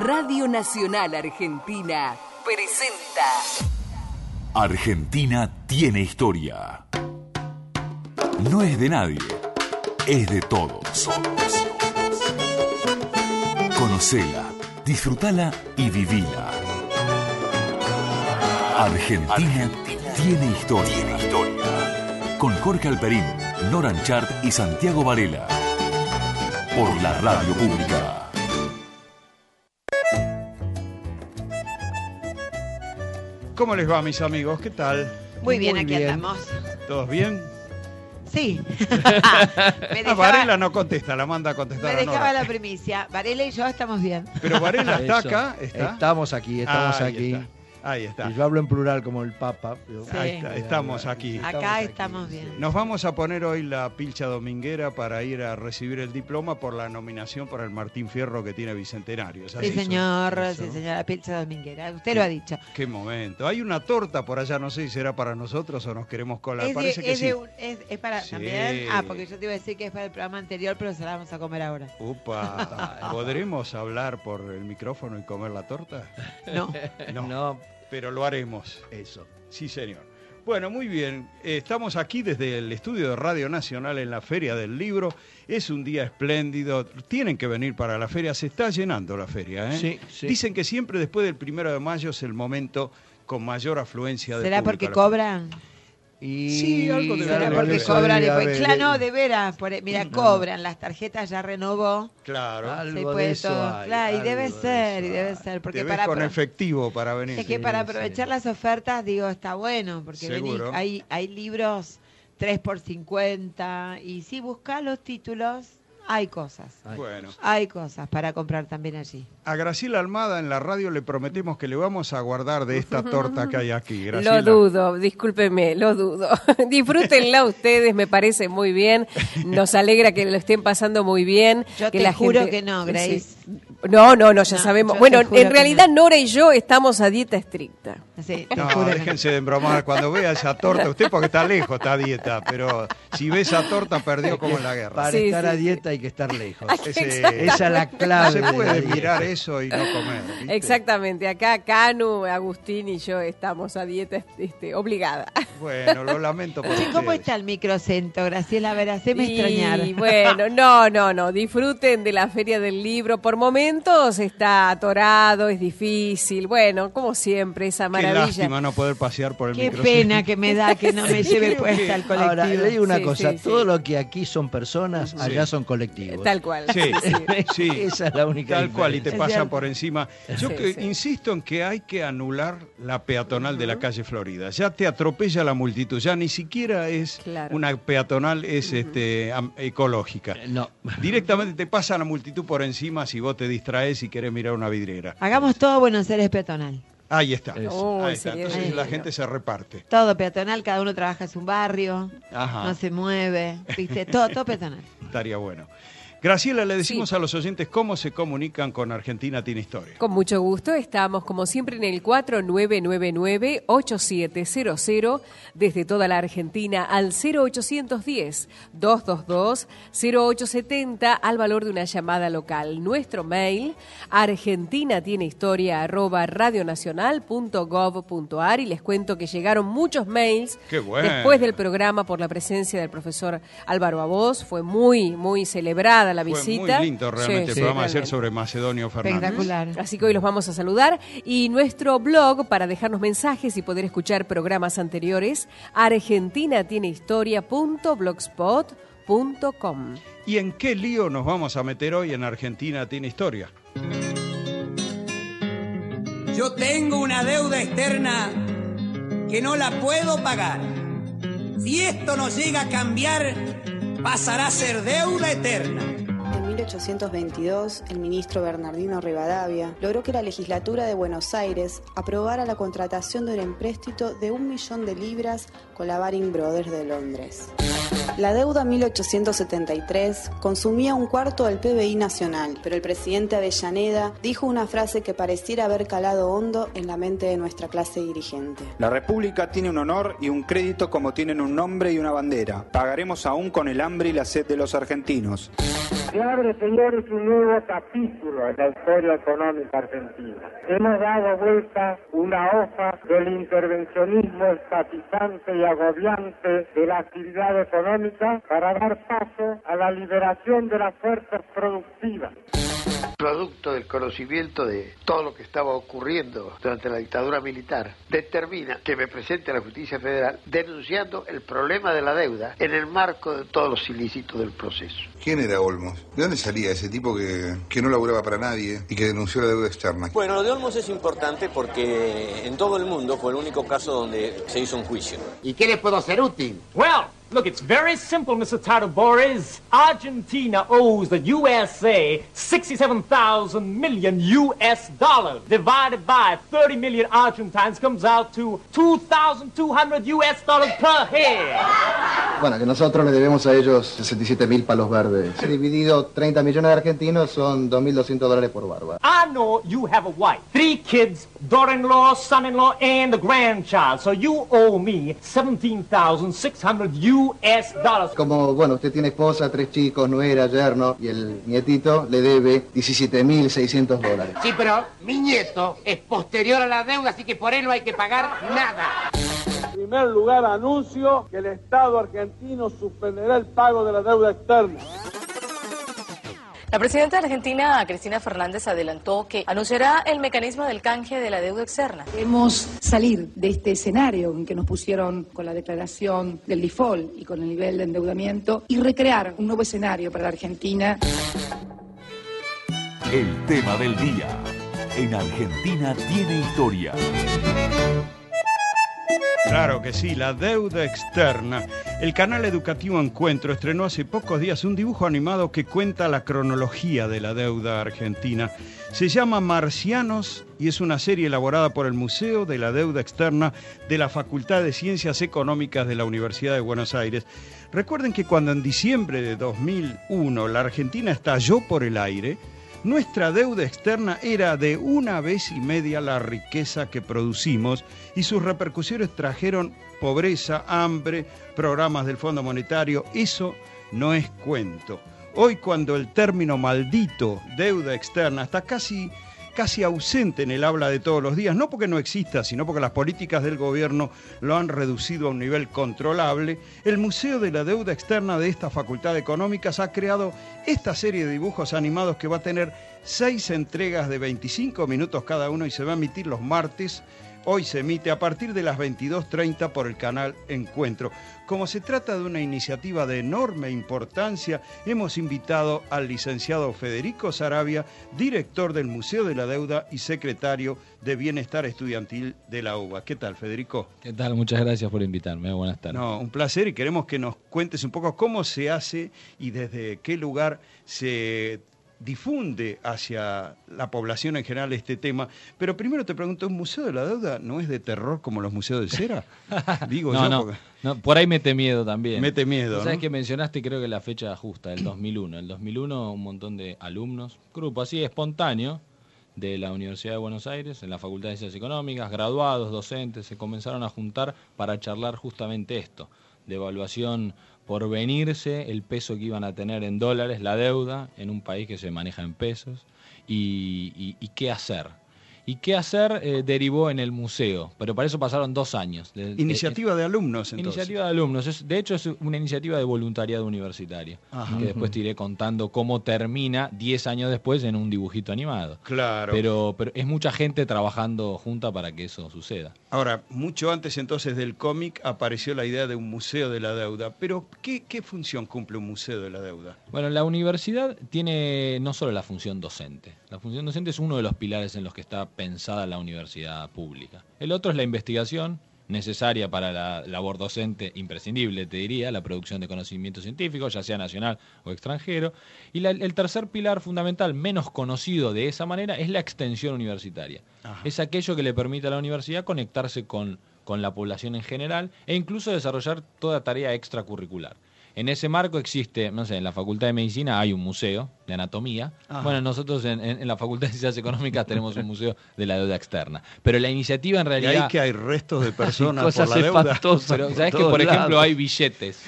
Radio Nacional Argentina presenta Argentina tiene historia. No es de nadie, es de todos. Conocela, disfrutala y vivila. Argentina, tiene historia. Con Jorge Alperín, Noran Chart y Santiago Varela. Por la radio pública. ¿Cómo les va, mis amigos? ¿Qué tal? Muy bien, aquí andamos. ¿Todos bien? Sí. me Ah, Varela no contesta, la manda a contestar me a Nora. dejaba la primicia. Varela y yo estamos bien. Pero Varela está Eso. acá, ¿está? Estamos aquí, estamos aquí. está, Ahí está. Y yo hablo en plural como el Papa. pero- Sí. Ahí está, estamos aquí. Acá estamos bien. Nos vamos a poner hoy la pilcha dominguera para ir a recibir el diploma por la nominación para el Martín Fierro que tiene Bicentenario. Sí, señor, Eso. sí, señora Pilcha Dominguera. Usted lo ha dicho. Qué momento. Hay una torta por allá, no sé si será para nosotros o nos queremos colar. Es, de- Parece que es sí. un- es- es para Sí. también. Ah, porque yo te iba a decir que es para el programa anterior, pero se la vamos a comer ahora. Upa, ¿podremos hablar por el micrófono y comer la torta? No. No, No, pero lo haremos. eso. Sí, señor. Bueno, muy bien. Eh, Estamos aquí desde el estudio de Radio Nacional en la Feria del Libro. Es un día espléndido. Tienen que venir para la feria. Se está llenando la feria. ¿eh? Sí, sí. Dicen que siempre después del primero de mayo es el momento con mayor afluencia de ¿Será público porque feria. Y Sí, algo pues, eh, claro, no, de veras. por- mira, cobran. Las tarjetas ya renovó. Claro. Algo Se de puede eso todo. hay, Claro, y debe de ser, y debe ser. Porque Te ves para con efectivo para venir. Es que Sí, para sí. aprovechar las ofertas, digo, está bueno, porque venís- hay, hay libros 3 por 50 y si buscas los títulos, hay cosas. Bueno. Hay cosas para comprar también allí. A Graciela Almada en la radio le prometemos que le vamos a guardar de esta torta que hay aquí. Graciela. Lo dudo, discúlpeme, lo dudo. Disfrútenla ustedes, me parece muy bien. Nos alegra que lo estén pasando muy bien. Yo que te la juro gente- que no, Grace. Sí. No, no, no, ya No, sabemos. Bueno, en realidad no. Nora y yo estamos a dieta estricta. Sí, No, juro déjense de embromar. Cuando vea esa torta, usted porque está lejos, está a dieta, pero si ve esa torta, perdió como en la guerra. Para Sí, estar sí, a dieta hay que estar lejos. Ese- Esa es la no clave. se puede mirar eso y no comer. ¿viste? Exactamente, acá Canu, Agustín y yo estamos a dieta este, obligada. Bueno, lo lamento por ¿Cómo está el microcentro, Graciela? A ver, haceme Y extrañar. bueno, no, no, no, disfruten de la feria del libro. Por momentos está atorado, es difícil. Bueno, como siempre, esa Qué maravilla. lástima no poder pasear por el Qué microcentro. pena que me da que no me lleve puesta al colectivo. Ahora, le digo una Sí, cosa, sí, sí. todo lo que aquí son personas, allá Sí. son colectivos. Tal cual. Sí, sí. Esa es la única Tal cual, y te Es cierto. por encima. Yo Sí, que- sí. insisto en que hay que anular la peatonal de la calle Florida. Ya te atropella la multitud, ya ni siquiera es Claro. una peatonal, es este, ecológica. Eh, No. Directamente te pasa la multitud por encima si vos te distraes y querés mirar una vidriera. Hagamos todo Buenos Aires peatonal. Ahí está. Eso. Ahí está. Entonces la gente se reparte. Todo peatonal, cada uno trabaja en su barrio, Ajá. no se mueve, ¿viste? Todo, todo peatonal. Estaría bueno. Graciela, le decimos Sí. a los oyentes cómo se comunican con Argentina Tiene Historia. Con mucho gusto, estamos como siempre en el 4999-8700 desde toda la Argentina al 0810-222-0870 al valor de una llamada local. Nuestro mail argentina tiene historia arroba radionacional.gov.ar y les cuento que llegaron muchos mails bueno. después del programa por la presencia del profesor Álvaro Abós. Fue muy, muy celebrada la Fue visita. muy lindo realmente Sí, el programa ayer sobre Macedonio Fernández. Espectacular. Así que hoy los vamos a saludar. Y nuestro blog para dejarnos mensajes y poder escuchar programas anteriores, argentinatienehistoria.blogspot.com. ¿Y en qué lío nos vamos a meter hoy en Argentina Tiene Historia? Yo tengo una deuda externa que no la puedo pagar. Si esto no llega a cambiar, pasará a ser deuda eterna. En 1822, el ministro Bernardino Rivadavia logró que la legislatura de Buenos Aires aprobara la contratación de un empréstito de un millón de libras con la Baring Brothers de Londres. La deuda 1873 consumía un cuarto del PBI nacional, pero el presidente Avellaneda dijo una frase que pareciera haber calado hondo en la mente de nuestra clase dirigente. La República tiene un honor y un crédito como tienen un nombre y una bandera. Pagaremos aún con el hambre y la sed de los argentinos. Se abre, señores, un nuevo capítulo en la historia económica argentina. Hemos dado vuelta una hoja del intervencionismo estatizante y agobiante de la actividad económica para dar paso a la liberación de las fuerzas productivas. Producto del conocimiento de todo lo que estaba ocurriendo durante la dictadura militar, determina que me presente a la justicia federal denunciando el problema de la deuda en el marco de todos los ilícitos del proceso. ¿Quién era Olmos? ¿De dónde salía ese tipo que, que no laburaba para nadie y que denunció la deuda externa? Bueno, lo de Olmos es importante porque en todo el mundo fue el único caso donde se hizo un juicio. ¿Y qué les puedo ser útil? Well, Look, it's very simple, Mr. Taro Boris. Argentina owes the USA 67,000 million US dollars. Divided by 30 million Argentines comes out to 2,200 US dollars per head. Bueno, que nosotros le debemos a ellos 67 mil palos verdes. Dividido 30 millones de argentinos son 2.200 dólares por barba. I know you have a wife, three kids, daughter-in-law, son-in-law, and a grandchild. So you owe me 17,600 US dollars. Como, bueno, usted tiene esposa, tres chicos, nuera, yerno y el nietito le debe 17.600 dólares. Sí, pero mi nieto es posterior a la deuda, así que por él no hay que pagar nada. En primer lugar, anuncio que el Estado argentino suspenderá el pago de la deuda externa. La presidenta de Argentina, Cristina Fernández, adelantó que anunciará el mecanismo del canje de la deuda externa. Queremos salir de este escenario en que nos pusieron con la declaración del default y con el nivel de endeudamiento y recrear un nuevo escenario para la Argentina. El tema del día. En Argentina tiene historia. Claro que sí, la deuda externa. El canal educativo Encuentro estrenó hace pocos días un dibujo animado que cuenta la cronología de la deuda argentina. Se llama Marcianos y es una serie elaborada por el Museo de la Deuda Externa de la Facultad de Ciencias Económicas de la Universidad de Buenos Aires. Recuerden que cuando en diciembre de 2001 la Argentina estalló por el aire, nuestra deuda externa era de una vez y media la riqueza que producimos y sus repercusiones trajeron pobreza, hambre, programas del Fondo Monetario. Eso no es cuento. Hoy cuando el término maldito deuda externa está casi casi ausente en el habla de todos los días, no porque no exista, sino porque las políticas del gobierno lo han reducido a un nivel controlable, el Museo de la Deuda Externa de esta Facultad de Económicas ha creado esta serie de dibujos animados que va a tener seis entregas de 25 minutos cada uno y se va a emitir los martes. Hoy se emite a partir de las 22.30 por el canal Encuentro. Como se trata de una iniciativa de enorme importancia, hemos invitado al licenciado Federico Sarabia, director del Museo de la Deuda y secretario de Bienestar Estudiantil de la UBA. ¿Qué tal, Federico? ¿Qué tal? Muchas gracias por invitarme. Buenas tardes. No, un placer y queremos que nos cuentes un poco cómo se hace y desde qué lugar se difunde hacia la población en general este tema. Pero primero te pregunto, ¿un museo de la deuda no es de terror como los museos de cera? Digo no, yo. No, porque... no, por ahí mete miedo también. Mete miedo. ¿Sabes que mencionaste? Creo que la fecha justa, el 2001. El 2001, un montón de alumnos, grupo así espontáneo de la Universidad de Buenos Aires, en la Facultad de Ciencias Económicas, graduados, docentes, se comenzaron a juntar para charlar justamente esto, de evaluación por venirse el peso que iban a tener en dólares, la deuda en un país que se maneja en pesos y, y, y qué hacer. Y qué hacer eh, derivó en el museo, pero para eso pasaron dos años. De, iniciativa de, de, alumnos, entonces. Iniciativa de alumnos. Es, de hecho, es una iniciativa de voluntariado universitario. Ajá. Que después te iré contando cómo termina 10 años después en un dibujito animado. Claro. Pero, pero es mucha gente trabajando junta para que eso suceda. Ahora, mucho antes entonces del cómic apareció la idea de un museo de la deuda. Pero, ¿qué, ¿qué función cumple un museo de la deuda? Bueno, la universidad tiene no solo la función docente. La función docente es uno de los pilares en los que está pensada la universidad pública. El otro es la investigación, necesaria para la labor docente, imprescindible, te diría, la producción de conocimiento científico, ya sea nacional o extranjero. Y la, el tercer pilar fundamental, menos conocido de esa manera, es la extensión universitaria. Ajá. Es aquello que le permite a la universidad conectarse con, con la población en general e incluso desarrollar toda tarea extracurricular. En ese marco existe, no sé, en la Facultad de Medicina hay un museo de anatomía. Ajá. Bueno, nosotros en, en- en la Facultad de Ciencias Económicas tenemos un museo de la deuda externa. Pero la iniciativa en Y realidad... ahí que hay restos de personas cosas por la deuda. Pero, ¿sabes que por ejemplo lados. hay billetes?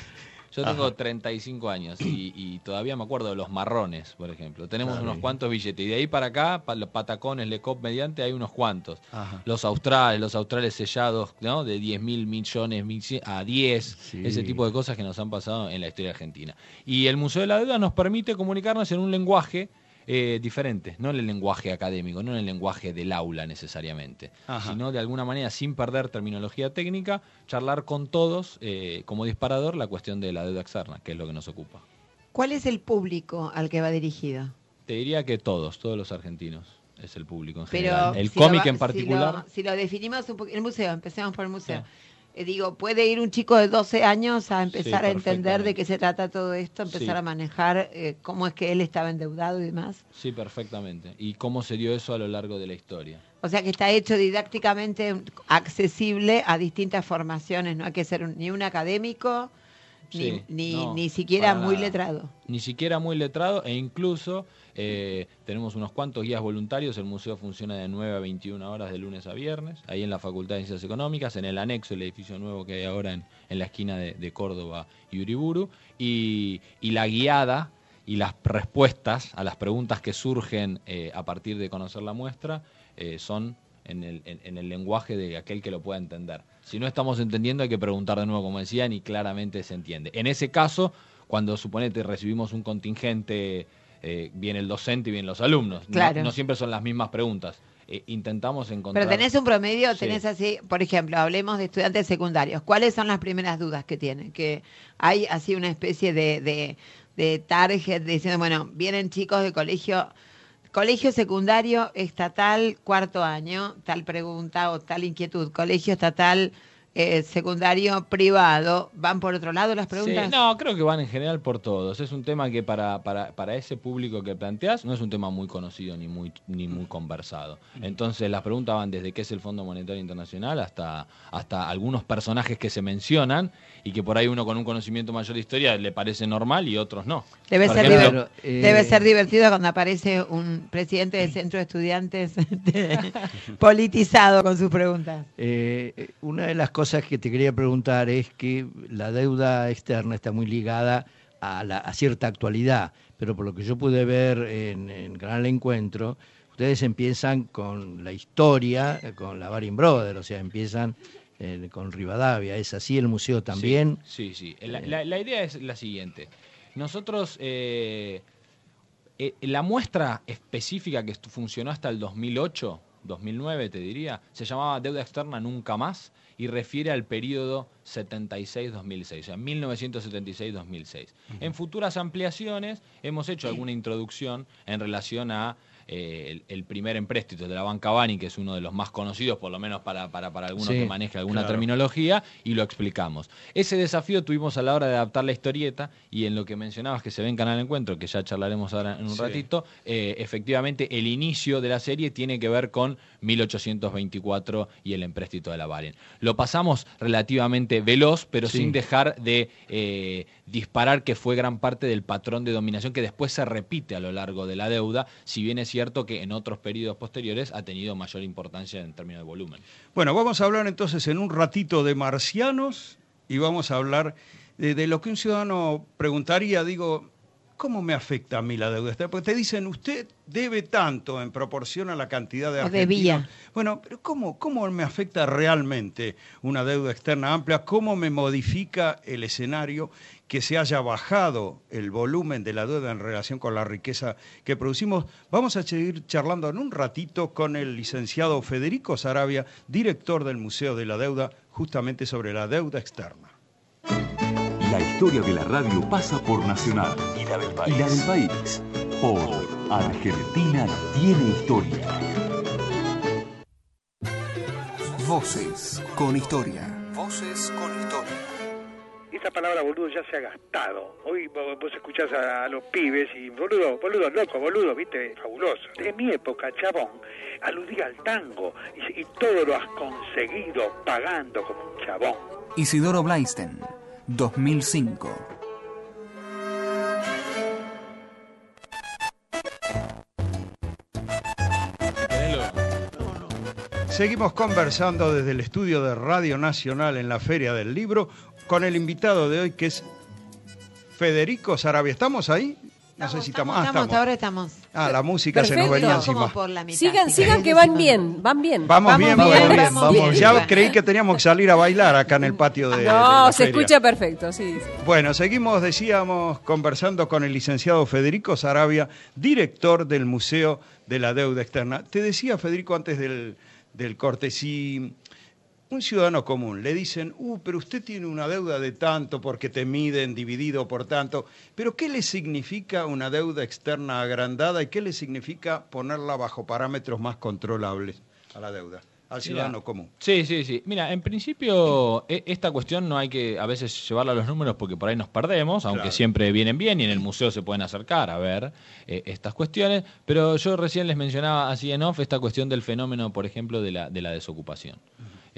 Yo tengo Ajá. 35 años y, y todavía me acuerdo de los marrones, por ejemplo. Tenemos unos cuantos billetes. Y de ahí para acá, para los patacones, Lecop mediante, hay unos cuantos. Ajá. Los australes, los australes sellados, ¿no? De 10 mil millones a 10. Sí. Ese tipo de cosas que nos han pasado en la historia argentina. Y el Museo de la Deuda nos permite comunicarnos en un lenguaje eh, diferente, no en el lenguaje académico, no en el lenguaje del aula necesariamente, Ajá. sino de alguna manera, sin perder terminología técnica, charlar con todos eh, como disparador la cuestión de la deuda externa, que es lo que nos ocupa. ¿Cuál es el público al que va dirigido? Te diría que todos, todos los argentinos, es el público en Pero general. El si cómic va- en particular. Si lo, si lo definimos un poco, el museo, empecemos por el museo. Digo, ¿puede ir un chico de 12 años a empezar a entender de qué se trata todo esto, empezar Sí. a manejar eh, cómo es que él estaba endeudado y demás? Sí, perfectamente. ¿Y cómo se dio eso a lo largo de la historia? O sea que está hecho didácticamente accesible a distintas formaciones, no hay que ser ni un académico Sí, ni, ni, no, ni siquiera muy nada. letrado. Ni siquiera muy letrado e incluso eh, tenemos unos cuantos guías voluntarios. El museo funciona de 9 a 21 horas de lunes a viernes, ahí en la Facultad de Ciencias Económicas, en el anexo, el edificio nuevo que hay ahora en, en la esquina de, de Córdoba y Uriburu. Y, y la guiada y las respuestas a las preguntas que surgen eh, a partir de conocer la muestra eh, son en el, en- en el lenguaje de aquel que lo pueda entender. Si no estamos entendiendo hay que preguntar de nuevo, como decían, y claramente se entiende. En ese caso, cuando suponete recibimos un contingente, eh, viene el docente y vienen los alumnos. No- Claro. No, siempre son las mismas preguntas. Eh, intentamos encontrar... Pero tenés un promedio, Sí. tenés así, por ejemplo, hablemos de estudiantes secundarios. ¿Cuáles son las primeras dudas que tienen? Que hay así una especie de, de, de target diciendo, bueno, vienen chicos de colegio, colegio secundario estatal, cuarto año, tal pregunta o tal inquietud. Colegio estatal, eh, secundario, privado, ¿van por otro lado las preguntas? Sí, no, creo que van en general por todos. Es un tema que para, para, para ese público que planteas no es un tema muy conocido ni muy, ni muy conversado. Entonces las preguntas van desde qué es el Fondo Monetario Internacional hasta, hasta algunos personajes que se mencionan y que por ahí uno con un conocimiento mayor de historia le parece normal y otros no. Debe Por ser, ejemplo, diver- eh, debe ser divertido cuando aparece un presidente del centro de estudiantes politizado con sus preguntas. Eh, una de las cosas que te quería preguntar es que la deuda externa está muy ligada a, la- a cierta actualidad, pero por lo que yo pude ver en, en Canal Encuentro, ustedes empiezan con la historia, eh, con la Baring Brothers, o sea, empiezan eh, con Rivadavia, ¿es así el museo también? Sí, sí. sí. La, la- la idea es la siguiente. Nosotros, eh, eh, la muestra específica que funcionó hasta el 2008, 2009 te diría, se llamaba Deuda Externa Nunca Más y refiere al periodo 76-2006, o sea, 1976-2006. En futuras ampliaciones hemos hecho alguna introducción en relación a eh, el, el primer empréstito de la banca Bani, que es uno de los más conocidos, por lo menos para, para, para alguno Sí, que maneje alguna claro. terminología, y lo explicamos. Ese desafío tuvimos a la hora de adaptar la historieta, y en lo que mencionabas que se ve en Canal Encuentro, que ya charlaremos ahora en un Sí. ratito, eh, efectivamente el inicio de la serie tiene que ver con 1824 y el empréstito de la Baren. Lo pasamos relativamente veloz, pero Sí. sin dejar de eh, disparar que fue gran parte del patrón de dominación que después se repite a lo largo de la deuda, si bien es cierto que en otros periodos posteriores ha tenido mayor importancia en términos de volumen. Bueno, vamos a hablar entonces en un ratito de marcianos y vamos a hablar de, de lo que un ciudadano preguntaría, digo, ¿cómo me afecta a mí la deuda externa? Porque te dicen, usted debe tanto en proporción a la cantidad de argentinos. debía. Bueno, pero ¿cómo, ¿cómo me afecta realmente una deuda externa amplia? ¿Cómo me modifica el escenario que se haya bajado el volumen de la deuda en relación con la riqueza que producimos? Vamos a seguir charlando en un ratito con el licenciado Federico Sarabia, director del Museo de la Deuda, justamente sobre la deuda externa. La historia de la radio pasa por Nacional y la del país. Y la del país. Por Argentina tiene historia. Voces con historia. Voces con historia. Esa palabra boludo ya se ha gastado. Hoy vos, escuchás a, los pibes y boludo, boludo, loco, boludo, viste, fabuloso. En mi época, chabón, aludía al tango y, y todo lo has conseguido pagando como un chabón. Isidoro Blaisten, 2005. Seguimos conversando desde el estudio de Radio Nacional en la Feria del Libro con el invitado de hoy que es Federico Sarabia. ¿Estamos ahí? No sé si estamos. Ah, Estamos, ahora estamos. Ah, la música se nos venía encima. Por la mitad. Sigan, sigan que van bien, van bien. Vamos, bien, bien, vamos bien. vamos bien. Ya creí que teníamos que salir a bailar acá en el patio de. de No, la se feria. escucha perfecto, sí. sí. Bueno, seguimos, decíamos, conversando con el licenciado Federico Sarabia, director del Museo de la Deuda Externa. Te decía, Federico, antes del, del corte, si un ciudadano común le dicen, uh, pero usted tiene una deuda de tanto porque te miden dividido por tanto, pero ¿qué le significa una deuda externa agrandada y qué le significa ponerla bajo parámetros más controlables a la deuda, al ciudadano Mira, común? Sí, sí, sí. Mira, en principio e- esta cuestión no hay que a veces llevarla a los números porque por ahí nos perdemos, aunque Claro. siempre vienen bien y en el museo se pueden acercar a ver eh, estas cuestiones. Pero yo recién les mencionaba así en off esta cuestión del fenómeno, por ejemplo, de la, de la desocupación.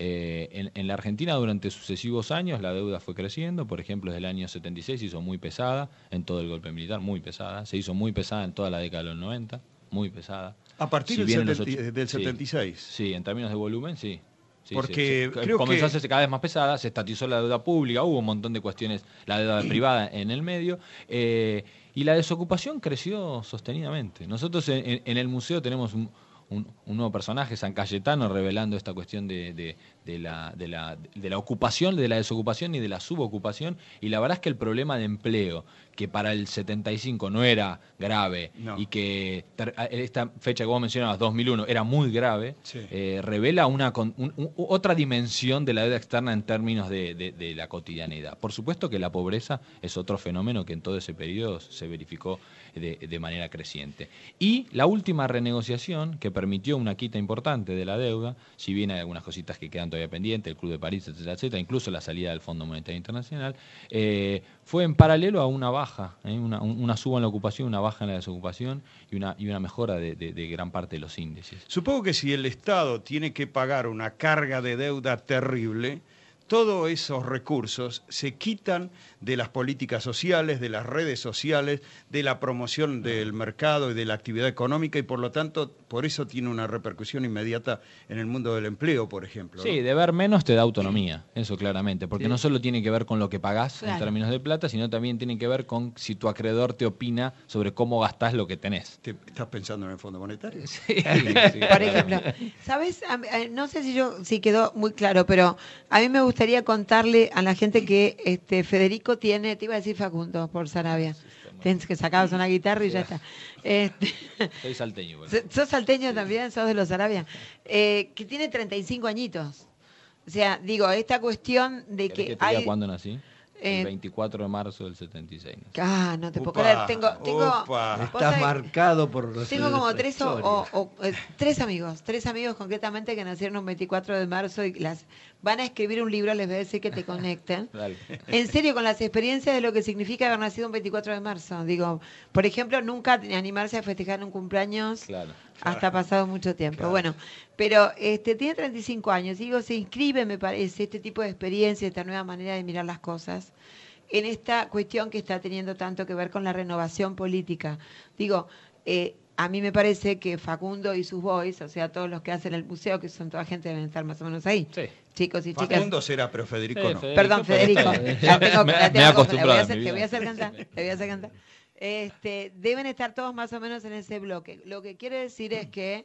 Eh, en, en la Argentina durante sucesivos años la deuda fue creciendo, por ejemplo, desde el año 76 se hizo muy pesada en todo el golpe militar, muy pesada, se hizo muy pesada en toda la década de los 90, muy pesada. A partir Si del bien en los 70 och- del sí. 76. Sí, en términos de volumen, sí. Sí, Porque creo comenzó que- a hacerse cada vez más pesada, se estatizó la deuda pública, hubo un montón de cuestiones, la deuda privada en el medio, eh, y la desocupación creció sostenidamente. Nosotros en, en- en el museo tenemos un, un- nuevo personaje, San Cayetano, revelando esta cuestión de- de la, de, la, de la ocupación, de la desocupación y de la subocupación, y la verdad es que el problema de empleo, que para el 75 no era grave, No. y que esta fecha que vos mencionabas, 2001, era muy grave, Sí. eh, revela una con- un- un- otra dimensión de la deuda externa en términos de, de- de la cotidianidad. Por supuesto que la pobreza es otro fenómeno que en todo ese periodo se verificó de, de manera creciente. Y la última renegociación que permitió una quita importante de la deuda, si bien hay algunas cositas que quedan todavía pendientes, el Club de París, etcétera, etcétera, incluso la salida del Fondo Monetario Internacional, eh, fue en paralelo a una baja, ¿eh? una, un- una suba en la ocupación, una baja en la desocupación y una, y una mejora de gran parte de los índices. Supongo que si el Estado tiene que pagar una carga de deuda terrible, todos esos recursos se quitan de las políticas sociales, de las redes sociales, de la promoción del mercado y de la actividad económica y por lo tanto por eso tiene una repercusión inmediata en el mundo del empleo, por ejemplo. ¿no? Sí, deber menos te da autonomía, eso claramente, porque Sí. no solo tiene que ver con lo que pagás en términos de plata, sino también tiene que ver con si tu acreedor te opina sobre cómo gastás lo que tenés. ¿Te- ¿Estás pensando en el Fondo Monetario? Sí, Por ejemplo, ¿sabes? Eh, No sé si yo si quedó muy claro, pero a mí me gustaría contarle a la gente que este Federico tiene, te iba a decir Facundo por Sarabia, tienes que sacabas una guitarra y ya está. Este, Soy salteño. bueno. so- ¿Sos salteño también? ¿Sos de los Sarabia? Eh, que tiene 35 añitos. O sea, digo, esta cuestión de ¿Querés que que te diga hay... cuándo nací? Eh, el 24 de marzo del 76. nací. Ah, no te puedo creer. Tengo, tengo, Estás marcado por los- Tengo como tres, o, historia. o- o, eh, tres amigos, tres amigos concretamente que nacieron un 24 de marzo y las van a escribir un libro, les voy a decir que te conecten. Dale. En serio, con las experiencias de lo que significa haber nacido un 24 de marzo. Digo, por ejemplo, nunca animarse a festejar un cumpleaños Claro. Hasta pasado mucho tiempo. Claro. Bueno, pero este tiene 35 años. Digo, se inscribe, me parece, este tipo de experiencia, esta nueva manera de mirar las cosas en esta cuestión que está teniendo tanto que ver con la renovación política. Digo, eh, a mí me parece que Facundo y sus boys, o sea, todos los que hacen el museo, que son toda gente, deben estar más o menos ahí. Chicos y chicas. Facundo será, pero Federico Sí, no. Federico, Perdón, Federico. tengo- Me- he acostumbrado voy a en hacer- mi Te voy a vida. hacer cantar. Te voy a hacer cantar. Este, deben estar todos más o menos en ese bloque. Lo que quiere decir es que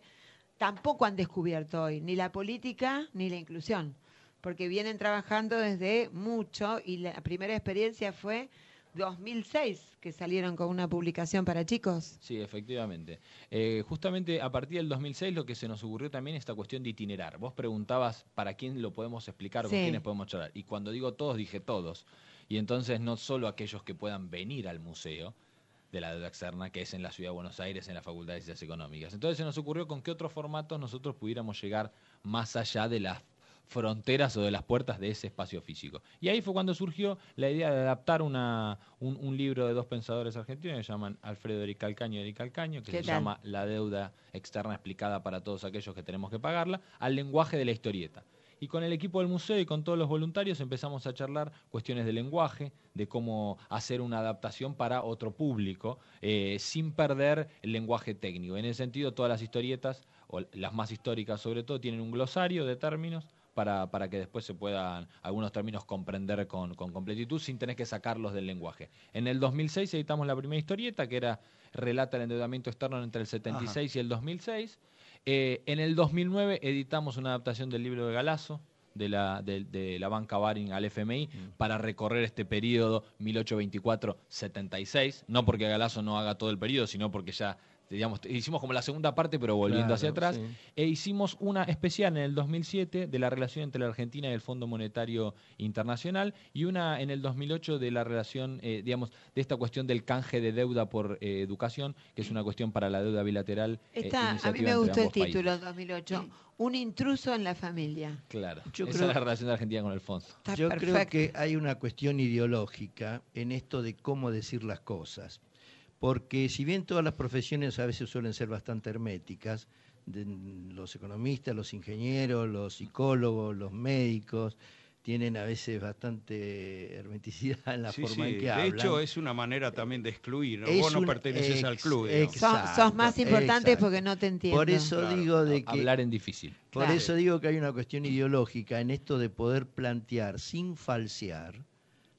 tampoco han descubierto hoy ni la política ni la inclusión, porque vienen trabajando desde mucho y la primera experiencia fue 2006, que salieron con una publicación para chicos. Sí, efectivamente. Eh, justamente a partir del 2006 lo que se nos ocurrió también es esta cuestión de itinerar. Vos preguntabas para quién lo podemos explicar o con Sí. quiénes podemos charlar. Y cuando digo todos, dije todos. Y entonces no solo aquellos que puedan venir al museo de la deuda externa, que es en la Ciudad de Buenos Aires, en la Facultad de Ciencias Económicas. Entonces se nos ocurrió con qué otros formatos nosotros pudiéramos llegar más allá de las fronteras o de las puertas de ese espacio físico. Y ahí fue cuando surgió la idea de adaptar una, un, un libro de dos pensadores argentinos que se llaman Alfredo Eric Calcaño y Eric Calcaño, que ¿Qué se tal? llama La deuda externa explicada para todos aquellos que tenemos que pagarla, al lenguaje de la historieta. Y con el equipo del museo y con todos los voluntarios empezamos a charlar cuestiones de lenguaje, de cómo hacer una adaptación para otro público, eh, sin perder el lenguaje técnico. En ese sentido, todas las historietas, o las más históricas sobre todo, tienen un glosario de términos para, para que después se puedan algunos términos comprender con, con completitud sin tener que sacarlos del lenguaje. En el 2006 editamos la primera historieta, que era relata el endeudamiento externo entre el 76 y el 2006. Eh, en el 2009 editamos una adaptación del libro de Galazo, de la, de, de la banca Baring al FMI, para recorrer este periodo 1824-76. No porque Galazo no haga todo el periodo, sino porque ya digamos, hicimos como la segunda parte, pero volviendo Claro, hacia atrás, sí. e hicimos una especial en el 2007 de la relación entre la Argentina y el Fondo Monetario Internacional y una en el 2008 de la relación, eh, digamos, de esta cuestión del canje de deuda por eh, educación, que es una cuestión para la deuda bilateral. eh, Está, a mí me gustó el ambos países. título 2008. Un intruso en la familia. Claro, Yo esa creo- es la relación de Argentina con el fondo. Yo creo que hay una cuestión ideológica en esto de cómo decir las cosas. Porque si bien todas las profesiones a veces suelen ser bastante herméticas, de- los economistas, los ingenieros, los psicólogos, los médicos, tienen a veces bastante hermeticidad en la Sí, forma sí, en que de hablan. hecho, es una manera también de excluir. ¿no? Es Vos no un perteneces al club. digamos. Sos, sos más Exacto, importante exacto. porque no te entiendo. Por eso digo de que Hablar en difícil. Por Claro. eso digo que hay una cuestión ideológica en esto de poder plantear sin falsear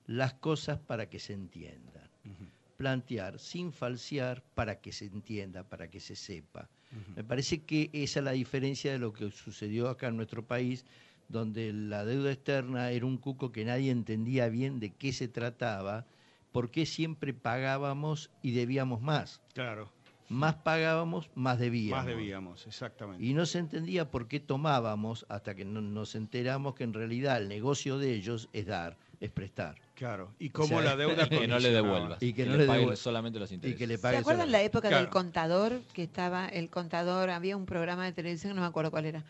las cosas para que se entiendan. Plantear sin falsear para que se entienda, para que se sepa. Me parece que esa es la diferencia de lo que sucedió acá en nuestro país, donde la deuda externa era un cuco que nadie entendía bien de qué se trataba, por qué siempre pagábamos y debíamos más. Claro, Más pagábamos, más debíamos. más debíamos, exactamente. Y no se entendía por qué tomábamos hasta que no- nos enteramos que en realidad el negocio de ellos es dar, es prestar. Claro, y O cómo sea, la deuda Que no le devuelvas. Y que que no le le pague devuel- solamente los y intereses. que le ¿Se pague acuerdan la época Claro. del contador? Que estaba el contador, había un programa de televisión, no me acuerdo cuál era,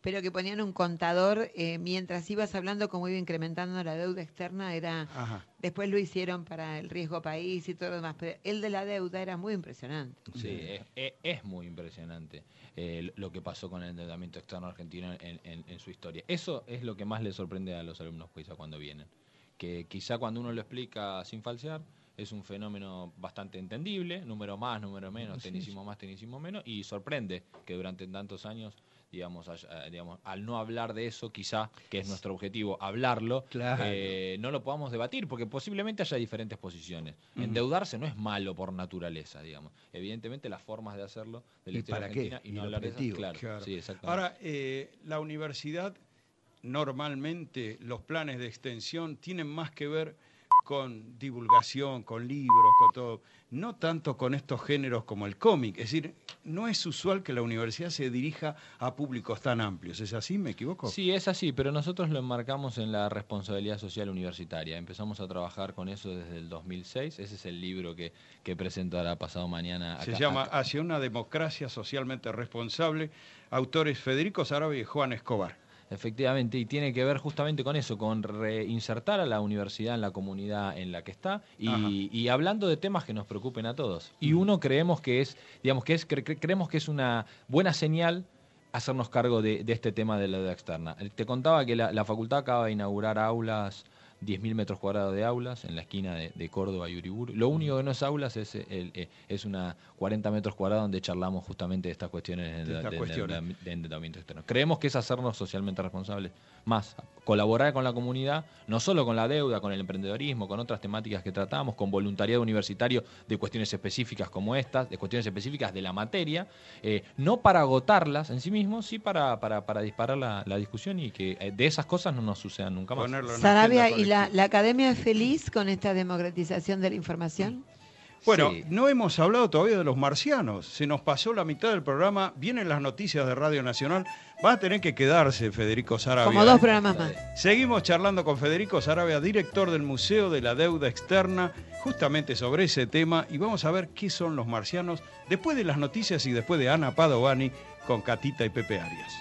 pero que ponían un contador eh, mientras ibas hablando cómo iba incrementando la deuda externa, era Ajá. después lo hicieron para el riesgo país y todo lo demás, pero el de la deuda era muy impresionante. Sí, es, es- es muy impresionante eh, lo que pasó con el endeudamiento externo argentino en, en- en su historia. Eso es lo que más le sorprende a los alumnos cuando vienen. Que quizá cuando uno lo explica sin falsear, es un fenómeno bastante entendible, número más, número menos, Sí, tenísimo más, tenísimo menos, y sorprende que durante tantos años, digamos, haya- eh, digamos al no hablar de eso, quizá, que es nuestro objetivo, hablarlo, Claro. eh, no lo podamos debatir, porque posiblemente haya diferentes posiciones. Endeudarse no es malo por naturaleza, digamos. Evidentemente las formas de hacerlo del ¿Y para Argentina qué? y Y no hablar de esas, claro, Claro. sí, exactamente. Ahora, eh, la universidad, normalmente los planes de extensión tienen más que ver con divulgación, con libros, con todo, no tanto con estos géneros como el cómic. Es decir, no es usual que la universidad se dirija a públicos tan amplios. ¿Es así? ¿Me equivoco? Sí, es así, pero nosotros lo enmarcamos en la responsabilidad social universitaria. Empezamos a trabajar con eso desde el 2006. Ese es el libro que, que presento ahora pasado mañana. Se llama acá. Hacia una democracia socialmente responsable. Autores Federico Sarabia y Juan Escobar. Efectivamente, y tiene que ver justamente con eso, con reinsertar a la universidad en la comunidad en la que está y, y hablando de temas que nos preocupen a todos. Y uno creemos que es, digamos que es, cre- cre- creemos que es una buena señal hacernos cargo de, de este tema de la deuda externa. Te contaba que la, la facultad acaba de inaugurar aulas, 10.000 metros cuadrados de aulas en la esquina de, de Córdoba y Uriburu. Lo único que no es aulas es, el, eh, es una 40 metros cuadrados donde charlamos justamente de estas cuestiones de, De estas de- cuestiones. de- de endeudamiento externo. Creemos que es hacernos socialmente responsables. Más, colaborar con la comunidad, no solo con la deuda, con el emprendedorismo, con otras temáticas que tratamos, con voluntariado universitario de cuestiones específicas como estas, de cuestiones específicas de la materia, eh, no para agotarlas en sí mismos, sí para, para, para disparar la, la discusión y que eh, de esas cosas no nos sucedan nunca más. Ponerlo en Sarabia, ¿y la, la academia es feliz con esta democratización de la información? Bueno, Sí. no hemos hablado todavía de los marcianos. Se nos pasó la mitad del programa. Vienen las noticias de Radio Nacional. Va a tener que quedarse Federico Sarabia. Como dos ¿eh? programas más. Seguimos charlando con Federico Sarabia, director del Museo de la Deuda Externa, justamente sobre ese tema. Y vamos a ver qué son los marcianos después de las noticias y después de Ana Padovani con Catita y Pepe Arias.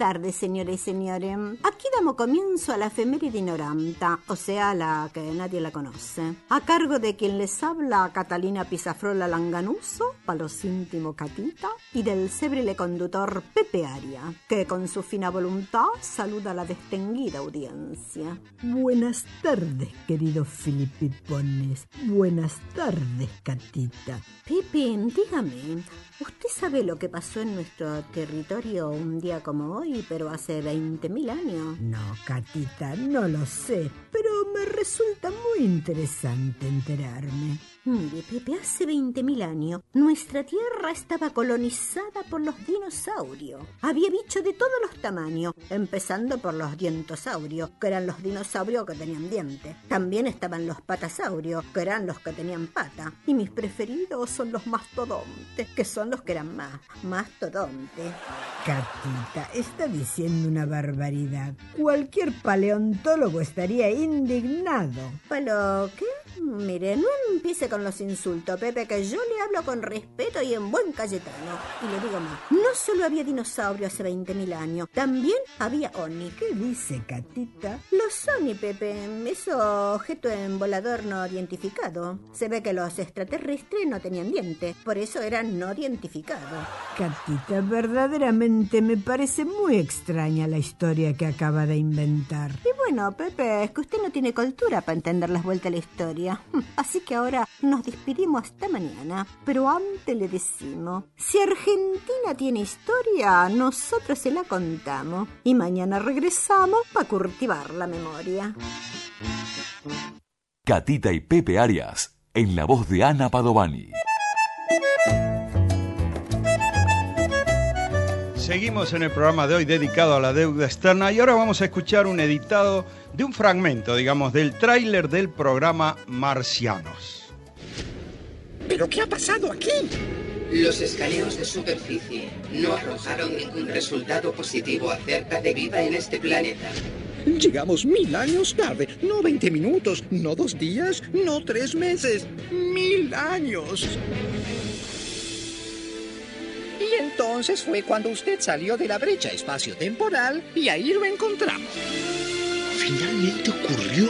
Tardes, señores y señores. Aquí damos comienzo a la efeméride 90, o sea, la que nadie la conoce. A cargo de quien les habla, Catalina Pisafrola Langanuso, palos íntimo Catita, y del cébrele conductor Pepe Aria, que con su fina voluntad saluda a la distinguida audiencia. Buenas tardes, queridos filipipones. Buenas tardes, Catita. Pepe, dígame, ¿usted sabe lo que pasó en nuestro territorio un día como hoy, pero hace 20.000 años? No, Catita, no lo sé, pero me resulta muy interesante enterarme. Mire, Pepe, hace 20.000 años nuestra tierra estaba colonizada por los dinosaurios. Había bichos de todos los tamaños, empezando por los dientosaurios, que eran los dinosaurios que tenían dientes. También estaban los patasaurios, que eran los que tenían pata. Y mis preferidos son los mastodontes, que son los que eran más mastodontes. Catita, está diciendo una barbaridad. Cualquier paleontólogo estaría indignado. ¿Palo qué? Mire, no empiece con los insultos, Pepe, que yo le hablo con respeto y en buen cayetano. Y le digo más, no solo había dinosaurios hace 20.000 años, también había Oni. ¿Qué dice Catita? Los Oni, Pepe, esos objetos en volador no identificado. Se ve que los extraterrestres no tenían dientes, por eso eran no identificados. Catita, verdaderamente me parece muy extraña la historia que acaba de inventar. Y bueno, Pepe, es que usted no tiene cultura para entender las vueltas de la historia. Así que ahora nos despedimos hasta mañana. Pero antes le decimos, si Argentina tiene historia, nosotros se la contamos. Y mañana regresamos para cultivar la memoria. Catita y Pepe Arias, en la voz de Ana Padovani. Seguimos en el programa de hoy dedicado a la deuda externa y ahora vamos a escuchar un editado de un fragmento, digamos, del tráiler del programa Marcianos. ¿Pero qué ha pasado aquí? Los escaneos de superficie no arrojaron ningún resultado positivo acerca de vida en este planeta. Llegamos mil años tarde, no 20 minutos, no dos días, no tres meses, mil años. Y entonces fue cuando usted salió de la brecha espacio-temporal y ahí lo encontramos. Finalmente ocurrió.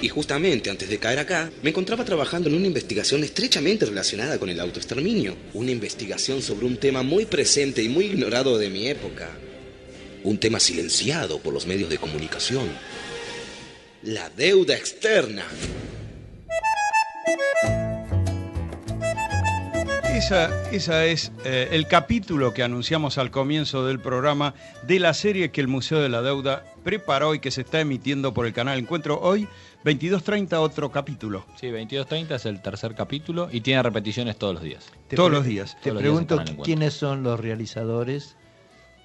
Y justamente antes de caer acá, me encontraba trabajando en una investigación estrechamente relacionada con el autoexterminio. Una investigación sobre un tema muy presente y muy ignorado de mi época. Un tema silenciado por los medios de comunicación. La deuda externa. Esa, esa es eh, el capítulo que anunciamos al comienzo del programa de la serie que el Museo de la Deuda preparó y que se está emitiendo por el canal Encuentro hoy, 22.30 otro capítulo. Sí, 22.30 es el tercer capítulo y tiene repeticiones todos los días. Todos los días. Te Todos los días pregunto quiénes son los realizadores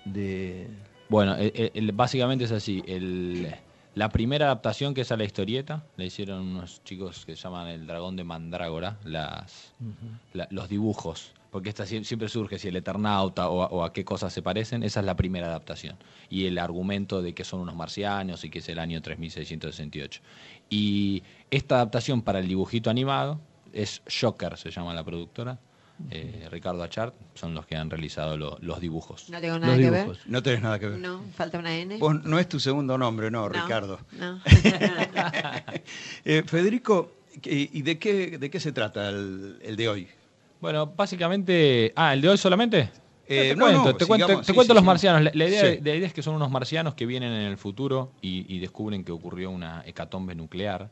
de... Bueno, el- el- básicamente es así. El- la primera adaptación que es a la historieta, la hicieron unos chicos que llaman El Dragón de Mandrágora, las, la- los dibujos. Porque esta sie- siempre surge si el Eternauta o a, o a qué cosas se parecen. Esa es la primera adaptación. Y el argumento de que son unos marcianos y que es el año 3668. Y esta adaptación para el dibujito animado es Shocker, se llama la productora. Eh, Ricardo Achart, son los que han realizado lo- los dibujos. No tengo nada que ver. No tenés nada que ver. No, falta una N. Vos no es tu segundo nombre, no, No, Ricardo. no. Eh, Federico, ¿y de qué, de qué se trata el, el de hoy? Bueno, básicamente. Ah, ¿el de hoy solamente? Eh, te no, cuento, no, te cuento, sigamos, te sí, cuento sí, los sí. marcianos. La, la idea, Sí. la idea es que son unos marcianos que vienen en el futuro y, y descubren que ocurrió una hecatombe nuclear.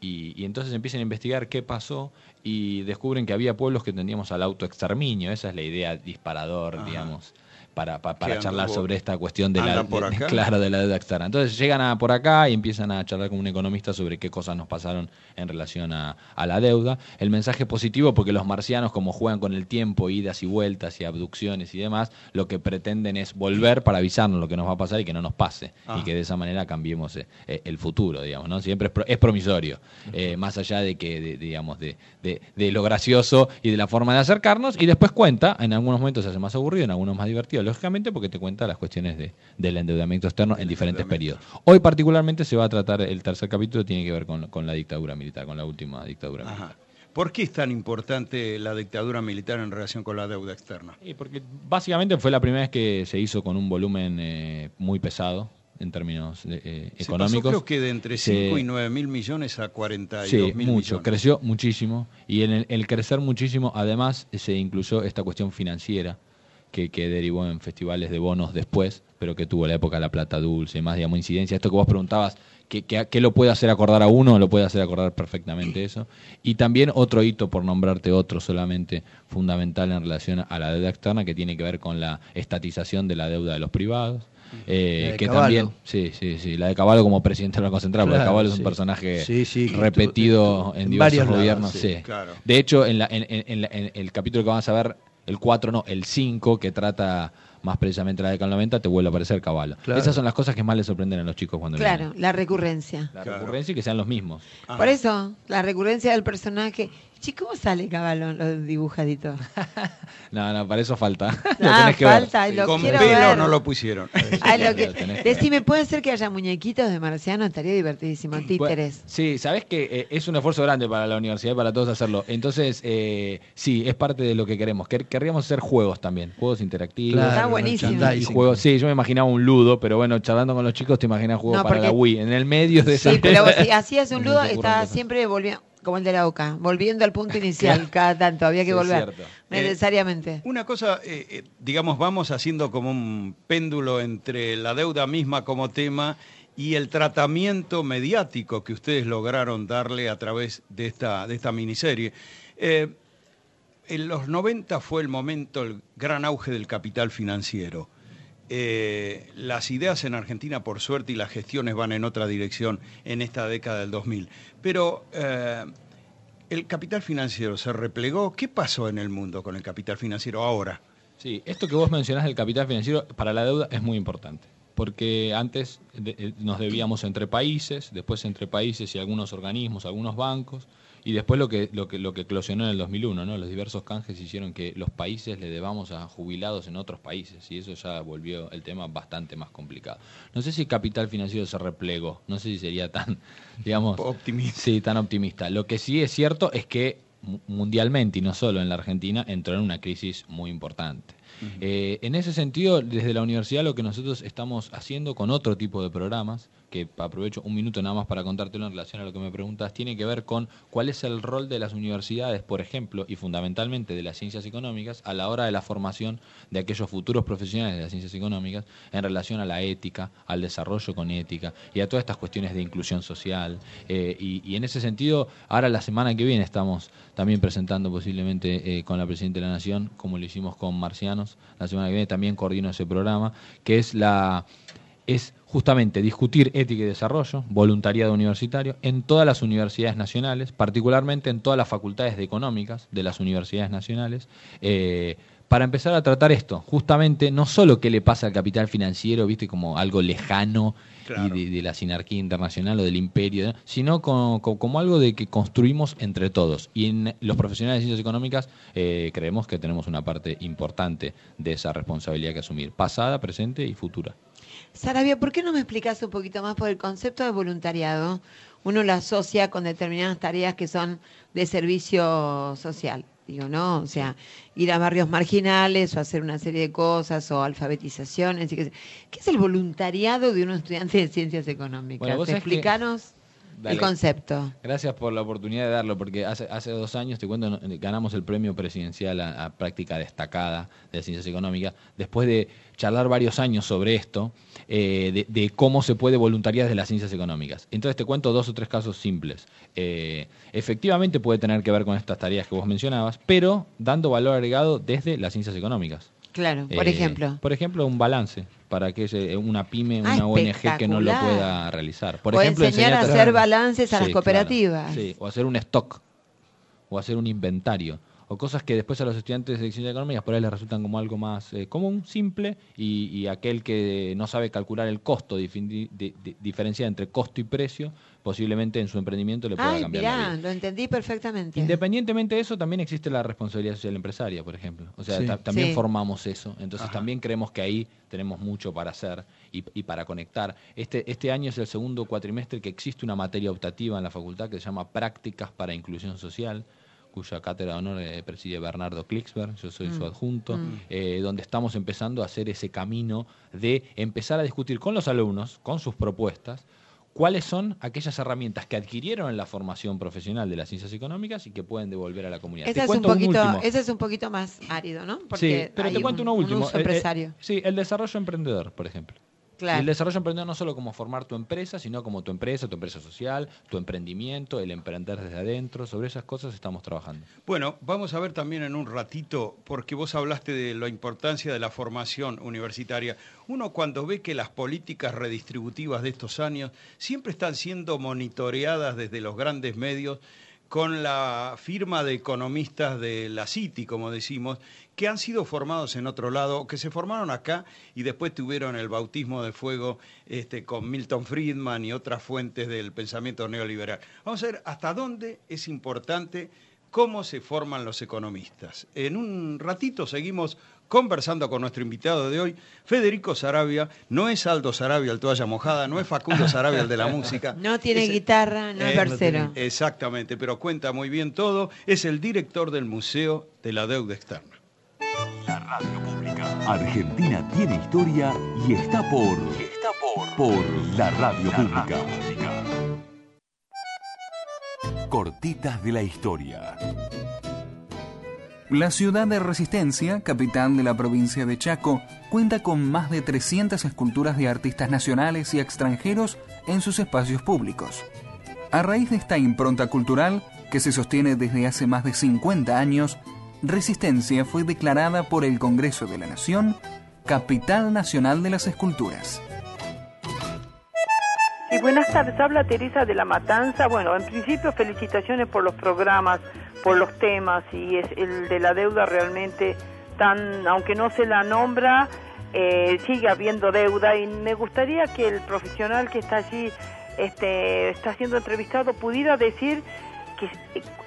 Y, y entonces empiezan a investigar qué pasó y descubren que había pueblos que tendíamos al autoexterminio. Esa es la idea disparador, Ajá. digamos, para, pa- para Que charlar sobre esta cuestión de la, de- acá. claro, de la deuda externa. Entonces llegan a, por acá y empiezan a charlar con un economista sobre qué cosas nos pasaron en relación a, a la deuda. El mensaje positivo, porque los marcianos, como juegan con el tiempo, idas y vueltas y abducciones y demás, lo que pretenden es volver para avisarnos lo que nos va a pasar y que no nos pase. Ah. Y que de esa manera cambiemos eh, eh, el futuro, digamos, ¿no? Siempre es, pro- es promisorio, eh, más allá de que, de- digamos, de, de- de lo gracioso y de la forma de acercarnos. Y después cuenta, en algunos momentos se hace más aburrido, en algunos más divertido, lógicamente, porque te cuenta las cuestiones de, del endeudamiento externo en diferentes periodos. Hoy particularmente se va a tratar, el tercer capítulo tiene que ver con, con la dictadura militar, con la última dictadura militar. ¿Por qué es tan importante la dictadura militar en relación con la deuda externa? Y porque básicamente fue la primera vez que se hizo con un volumen eh, muy pesado en términos de, eh, Se económicos. pasó creo que de entre Se- 5 y 9 mil millones a 42 Sí, mil mucho, millones. creció muchísimo. Y en el, el crecer muchísimo, además, se incluyó esta cuestión financiera que, que derivó en festivales de bonos después, pero que tuvo la época de la plata dulce, más, digamos, incidencia. Esto que vos preguntabas, ¿qué, qué, qué lo puede hacer acordar a uno? Lo puede hacer acordar perfectamente eso. Y también otro hito, por nombrarte otro solamente, fundamental en relación a la deuda externa, que tiene que ver con la estatización de la deuda de los privados. eh, La de que Cavallo. también, sí, sí, sí, la de Caballo como presidente del Banco Central, porque Claro, Caballo es un personaje Sí, sí, que repetido en, en diversos varios lados, gobiernos. sí, sí. claro. De hecho, en, la- en- en- en la- en el capítulo que vamos a ver, el 4, no, el 5, que trata más precisamente la década del 90, te vuelve a aparecer Caballo. Claro. Esas son las cosas que más le sorprenden a los chicos cuando Claro, la recurrencia. La recurrencia y que sean los mismos. Por eso, la recurrencia del personaje. Che, ¿cómo sale Cabalón los dibujaditos? No, no, para eso falta. Lo Ah, tenés que falta, ver. lo Con pelo ver. no lo pusieron. Ay, lo que- Lo. Decime, ¿puede ser que haya muñequitos de marciano? Estaría divertidísimo. Títeres. Sí, sabes que eh, es un esfuerzo grande para la universidad y para todos hacerlo. Entonces, eh, sí, es parte de lo que queremos. Quer- querríamos hacer juegos también, juegos interactivos. Claro, Está buenísimo. Y juegos, sí, yo me imaginaba un ludo, pero bueno, charlando con los chicos te imaginas juegos No, para la Wii. En el medio de esa Sí, pero si hacías un ludo, estaba siempre volviendo, como el de la OCA, volviendo al punto inicial cada tanto. Había que Sí, es volver. cierto. Necesariamente. Una cosa, eh, eh, digamos, vamos haciendo como un péndulo entre la deuda misma como tema y el tratamiento mediático que ustedes lograron darle a través de esta, de esta miniserie. Eh, en los 90 fue el momento, el gran auge del capital financiero. Eh, las ideas en Argentina, por suerte, y las gestiones van en otra dirección en esta década del 2000. Pero eh, el capital financiero se replegó. ¿Qué pasó en el mundo con el capital financiero ahora? Sí, esto que vos mencionás del capital financiero para la deuda es muy importante. Porque antes de- eh, nos debíamos entre países, después entre países y algunos organismos, algunos bancos, y después lo que, lo que, lo que eclosionó en el 2001, ¿no? Los diversos canjes hicieron que los países le debamos a jubilados en otros países, y eso ya volvió el tema bastante más complicado. No sé si capital financiero se replegó, no sé si sería tan, digamos... Optimista. Sí, tan optimista. Lo que sí es cierto es que mu- mundialmente y no solo en la Argentina entró en una crisis muy importante. Eh, en ese sentido, desde la universidad lo que nosotros estamos haciendo con otro tipo de programas, que aprovecho un minuto nada más para contártelo en relación a lo que me preguntas, tiene que ver con cuál es el rol de las universidades, por ejemplo, y fundamentalmente de las ciencias económicas, a la hora de la formación de aquellos futuros profesionales de las ciencias económicas en relación a la ética, al desarrollo con ética y a todas estas cuestiones de inclusión social. Eh, y, en ese sentido, ahora la semana que viene estamos también presentando posiblemente eh, con la Presidenta de la Nación, como lo hicimos con Marcianos, la semana que viene también coordino ese programa, que es la es justamente discutir ética y desarrollo, voluntariado universitario, en todas las universidades nacionales, particularmente en todas las facultades de económicas de las universidades nacionales, eh, para empezar a tratar esto, justamente no solo qué le pasa al capital financiero, viste, como algo lejano y de, de la sinarquía internacional o del imperio, ¿no? sino co- co- como, algo de que construimos entre todos. Y en los profesionales de ciencias económicas eh, creemos que tenemos una parte importante de esa responsabilidad que asumir, pasada, presente y futura. Sarabia, ¿por qué no me explicas un poquito más por el concepto de voluntariado? Uno lo asocia con determinadas tareas que son de servicio social, digo, ¿no? O sea, ir a barrios marginales o hacer una serie de cosas o que- ¿Qué es el voluntariado de un estudiante de ciencias económicas? Bueno, Explícanos Dale. el concepto. Gracias por la oportunidad de darlo, porque hace, hace dos años, te cuento, ganamos el premio presidencial a, a práctica destacada de ciencias económicas, después de charlar varios años sobre esto, eh, de, de cómo se puede voluntariar desde las ciencias económicas. Entonces te cuento dos o tres casos simples. Eh, efectivamente puede tener que ver con estas tareas que vos mencionabas, pero dando valor agregado desde las ciencias económicas. Claro, por Eh, ejemplo. Por ejemplo, un balance para que ese- una pyme, Ah, una ONG que no lo pueda realizar. Por O ejemplo, enseñar a hacer balances a las Sí, cooperativas. claro. Sí, o hacer un stock, o hacer un inventario, o cosas que después a los estudiantes de ciencias económicas por ahí les resultan como algo más eh, común, simple, y, y aquel que no sabe calcular el costo, diferenciar entre costo y precio, posiblemente en su emprendimiento le pueda Ay, cambiar la vida. mirá, lo entendí perfectamente. Independientemente de eso, también existe la responsabilidad social empresaria, por ejemplo. O sea, Sí. también Sí. formamos eso. Entonces Ajá. también creemos que ahí tenemos mucho para hacer y, y para conectar. Este, este año es el segundo cuatrimestre que existe una materia optativa en la facultad que se llama Prácticas para Inclusión Social, cuya cátedra de honor eh, preside Bernardo Klicksberg, yo soy su Mm. adjunto, Mm. eh, donde estamos empezando a hacer ese camino de empezar a discutir con los alumnos, con sus propuestas, cuáles son aquellas herramientas que adquirieron en la formación profesional de las ciencias económicas y que pueden devolver a la comunidad. Ese Te es, un poquito, último. ese es un poquito más árido, ¿no? Sí, pero te cuento un- uno un último. uso Eh, eh, sí, el desarrollo emprendedor, por ejemplo. Claro. Y el desarrollo emprendedor no solo como formar tu empresa, sino como tu empresa, tu empresa social, tu emprendimiento, el emprender desde adentro. Sobre esas cosas estamos trabajando. Bueno, vamos a ver también en un ratito, porque vos hablaste de la importancia de la formación universitaria. Uno cuando ve que las políticas redistributivas de estos años siempre están siendo monitoreadas desde los grandes medios con la firma de economistas de la City, como decimos, que han sido formados en otro lado, que se formaron acá y después tuvieron el bautismo de fuego este, con Milton Friedman y otras fuentes del pensamiento neoliberal. Vamos a ver hasta dónde es importante cómo se forman los economistas. En un ratito seguimos conversando con nuestro invitado de hoy, Federico Sarabia. No es Aldo Sarabia el toalla mojada, no es Facundo Sarabia el de la música. No tiene Es- guitarra, no es eh, versero. Exactamente, pero cuenta muy bien todo. Es el director del Museo de la Deuda Externa. Argentina tiene historia y está por. Está por. Por la radio pública. Cortitas de la historia. La ciudad de Resistencia, capital de la provincia de Chaco, cuenta con más de 300 esculturas de artistas nacionales y extranjeros en sus espacios públicos. A raíz de esta impronta cultural, que se sostiene desde hace más de 50 años, Resistencia fue declarada por el Congreso de la Nación Capital Nacional de las Esculturas. Y buenas tardes, habla Teresa de la Matanza. Bueno, en principio felicitaciones por los programas, por los temas y es el de la deuda realmente tan, aunque no se la nombra, eh, sigue habiendo deuda y me gustaría que el profesional que está allí, este, está siendo entrevistado, pudiera decir que,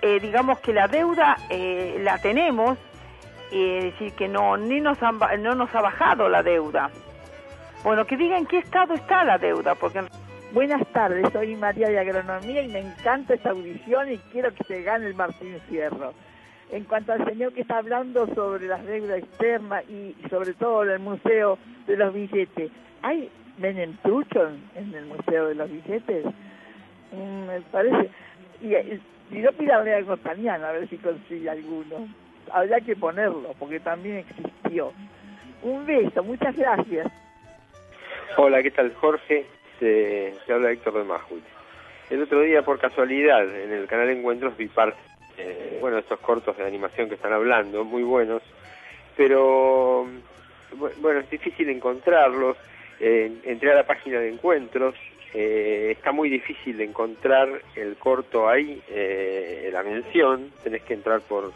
eh, digamos que la deuda eh, la tenemos, es decir que no ni nos han no nos ha bajado la deuda. Bueno, que diga en qué estado está la deuda, porque en Buenas tardes, soy María de Agronomía y me encanta esta audición y quiero que se gane el Martín Fierro. En cuanto al señor que está hablando sobre las deudas externas y sobre todo el Museo de los Billetes, ¿hay venden trucho en el Museo de los Billetes? Mm, me parece. Y, y, y no pídale algo italiano a ver si consigue alguno. Habría que ponerlo, porque también existió. Un beso, muchas gracias. Hola, ¿qué tal? Jorge, se, se habla Héctor de Majul. El otro día, por casualidad, en el canal Encuentros vi parte, eh, bueno, estos cortos de animación que están hablando, muy buenos, pero bu- bueno, es difícil encontrarlos. Eh, entré a la página de Encuentros, eh, está muy difícil de encontrar el corto ahí, eh, la mención, tenés que entrar por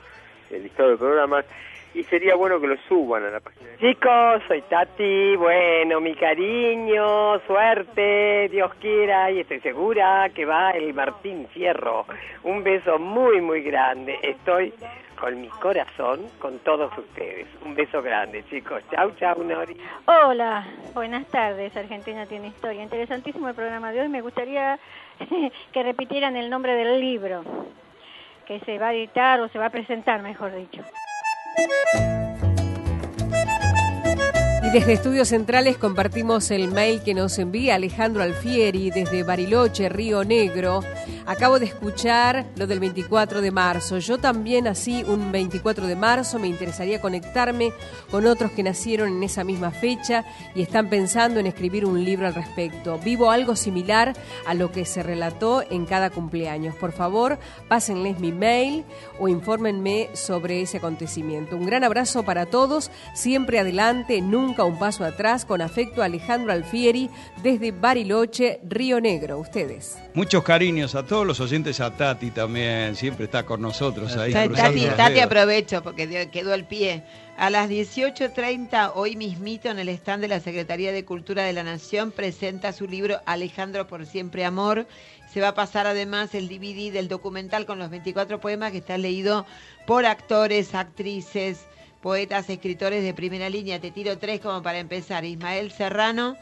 el listado de programas, y sería bueno que lo suban a la página. Chicos, soy Tati, bueno, mi cariño, suerte, Dios quiera, y estoy segura que va el Martín Fierro. Un beso muy, muy grande. Estoy con mi corazón con todos ustedes. Un beso grande, chicos. Chau, chau, Nori. Hola, buenas tardes. Argentina tiene historia. Interesantísimo el programa de hoy. Me gustaría que repitieran el nombre del libro que se va a editar o se va a presentar, mejor dicho. Y desde Estudios Centrales compartimos el mail que nos envía Alejandro Alfieri desde Bariloche, Río Negro. Acabo de escuchar lo del 24 de marzo. Yo también nací un 24 de marzo. Me interesaría conectarme con otros que nacieron en esa misma fecha y están pensando en escribir un libro al respecto. Vivo algo similar a lo que se relató en cada cumpleaños. Por favor, pásenles mi mail o infórmenme sobre ese acontecimiento. Un gran abrazo para todos. Siempre adelante, nunca un paso atrás. Con afecto, Alejandro Alfieri desde Bariloche, Río Negro. Ustedes. Muchos cariños a todos los oyentes, a Tati también, siempre está con nosotros ahí. Tati, Tati aprovecho porque quedó al pie. A las 18.30, hoy mismito, en el stand de la Secretaría de Cultura de la Nación, presenta su libro Alejandro por siempre amor. Se va a pasar además el DVD del documental con los 24 poemas que está leído por actores, actrices, poetas, escritores de primera línea. Te tiro tres como para empezar. Ismael Serrano,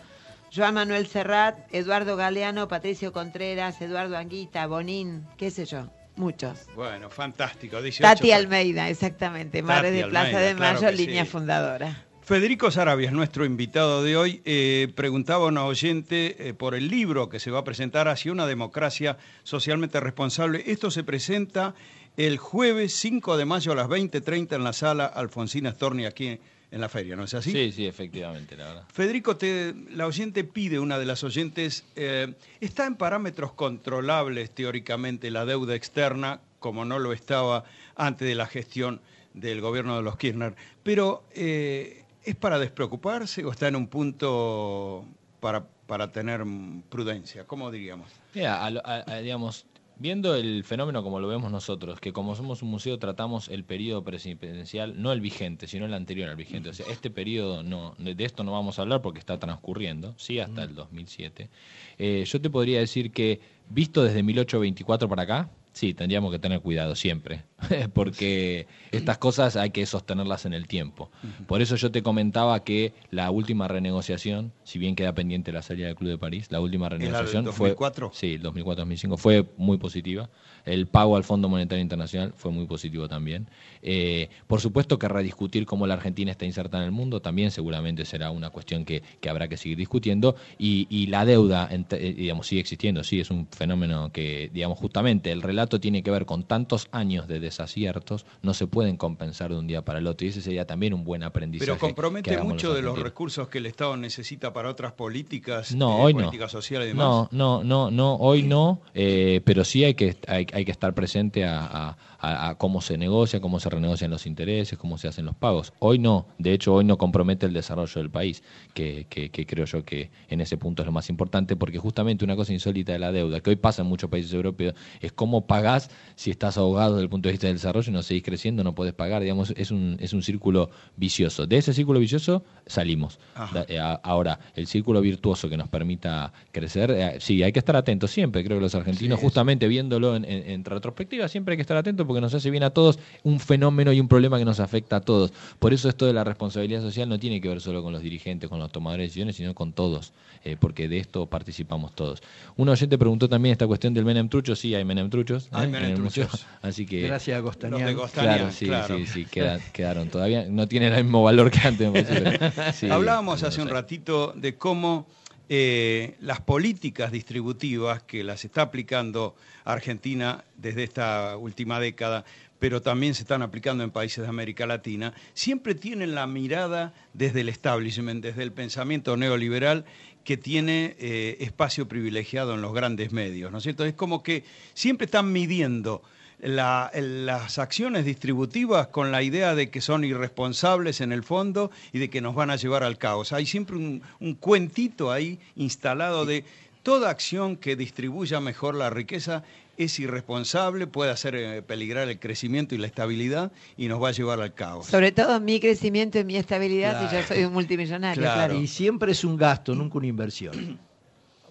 Joan Manuel Serrat, Eduardo Galeano, Patricio Contreras, Eduardo Anguita, Bonín, qué sé yo. muchos. Bueno, fantástico. 18 Tati Almeida, exactamente, Madre de Plaza de claro Mayo, sí. línea fundadora. Federico Sarabia es nuestro invitado de hoy. Eh, preguntaba a una oyente eh, por el libro que se va a presentar hacia una democracia socialmente responsable. Esto se presenta el jueves 5 de mayo a las 20.30 en la sala Alfonsina Storni aquí en la feria, ¿no es así? Sí, sí, efectivamente, la verdad. Federico, te- la oyente pide, una de las oyentes, eh, ¿está en parámetros controlables teóricamente la deuda externa, como no lo estaba antes de la gestión del gobierno de los Kirchner? Pero, eh, ¿es para despreocuparse o está en un punto para, para tener prudencia? ¿Cómo diríamos? Mira, a lo- a- a- digamos, viendo el fenómeno como lo vemos nosotros, que como somos un museo tratamos el periodo presidencial, no el vigente, sino el anterior al vigente. O sea, este periodo, no, de esto no vamos a hablar porque está transcurriendo, sí, hasta el 2007. Eh, yo te podría decir que, visto desde 1824 para acá, sí, tendríamos que tener cuidado siempre, porque estas cosas hay que sostenerlas en el tiempo. Por eso yo te comentaba que la última renegociación, si bien queda pendiente la salida del Club de París, la última renegociación 2004? fue... Sí, el 2004-2005 fue muy positiva. El pago al Fondo Monetario Internacional fue muy positivo también. Eh, por supuesto que rediscutir cómo la Argentina está insertada en el mundo también seguramente será una cuestión que, que habrá que seguir discutiendo. Y, y la deuda, eh, digamos, sigue existiendo. Sí, es un fenómeno que, digamos, justamente el relato tiene que ver con tantos años de desaciertos, no se pueden compensar de un día para el otro. Y ese sería también un buen aprendizaje. Pero compromete mucho de los recursos que el Estado necesita para otras políticas, No, eh, hoy no. políticas sociales y demás. No, no, no, no, hoy no, eh, pero sí hay que, hay, hay que estar presente a, a- a- a cómo se negocia, cómo se renegocian los intereses, cómo se hacen los pagos. Hoy no, de hecho hoy no compromete el desarrollo del país, que, que- que creo yo que en ese punto es lo más importante, porque justamente una cosa insólita de la deuda, que hoy pasa en muchos países europeos, es cómo pagás si estás ahogado desde el punto de vista del desarrollo y no seguís creciendo, no podés pagar, digamos, es un, es un círculo vicioso. De ese círculo vicioso salimos. Da- eh, a- Ahora, el círculo virtuoso que nos permita crecer, eh, sí, hay que estar atentos siempre. Creo que los argentinos, Sí, justamente viéndolo en, en- en retrospectiva, siempre hay que estar atentos porque nos hace bien a todos un fenómeno y un problema que nos afecta a todos. Por eso esto de la responsabilidad social no tiene que ver solo con los dirigentes, con los tomadores de decisiones, sino con todos, eh, porque de esto participamos todos. Un oyente preguntó también esta cuestión del Menem Trucho. Sí, hay Menem Truchos. Hay. Menem en el. Truchos. Así que... Gracias a Gostanian. Los de Gostanian, Claro, sí, claro. sí, sí, queda- quedaron todavía. No tienen el mismo valor que antes, sí, Hablábamos hace un ratito de cómo eh, las políticas distributivas que las está aplicando Argentina desde esta última década, pero también se están aplicando en países de América Latina, siempre tienen la mirada desde el establishment, desde el pensamiento neoliberal que tiene eh, espacio privilegiado en los grandes medios, ¿no es cierto? Es como que siempre están midiendo la- las acciones distributivas con la idea de que son irresponsables en el fondo y de que nos van a llevar al caos. Hay siempre un, un cuentito ahí instalado de toda acción que distribuya mejor la riqueza es irresponsable, puede hacer eh, peligrar el crecimiento y la estabilidad y nos va a llevar al caos. Sobre todo mi crecimiento y mi estabilidad si yo soy un multimillonario, Claro. claro. Y siempre es un gasto, nunca una inversión.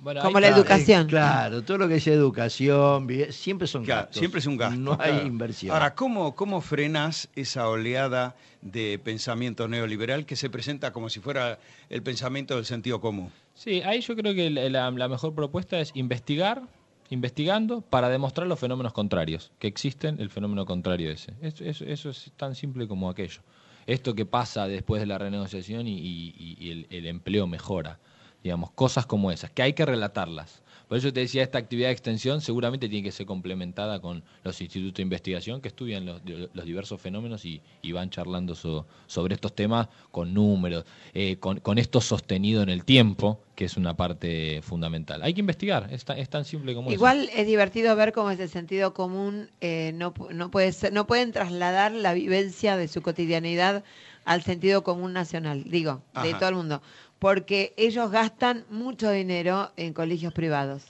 Bueno, Como la está. educación. Eh, Claro, todo lo que es educación, siempre son Claro, gastos. siempre es un gasto. No hay inversión. Ahora, ¿cómo, ¿cómo frenás esa oleada de pensamiento neoliberal que se presenta como si fuera el pensamiento del sentido común? Sí, ahí yo creo que la, la- la mejor propuesta es investigar, investigando para demostrar los fenómenos contrarios, que existen el fenómeno contrario ese. Eso, eso- eso es tan simple como aquello. Esto que pasa después de la renegociación y, y- y el, el empleo mejora. Digamos, cosas como esas, que hay que relatarlas. Por eso te decía, esta actividad de extensión seguramente tiene que ser complementada con los institutos de investigación que estudian los, los diversos fenómenos y, y van charlando so- sobre estos temas con números, eh, con, con esto sostenido en el tiempo, que es una parte fundamental. Hay que investigar, es tan, es tan simple como eso. Igual es divertido ver cómo ese sentido común eh, no, pu- no, puede ser, no pueden trasladar la vivencia de su cotidianidad al sentido común nacional, digo, de todo el mundo. Porque ellos gastan mucho dinero en colegios privados.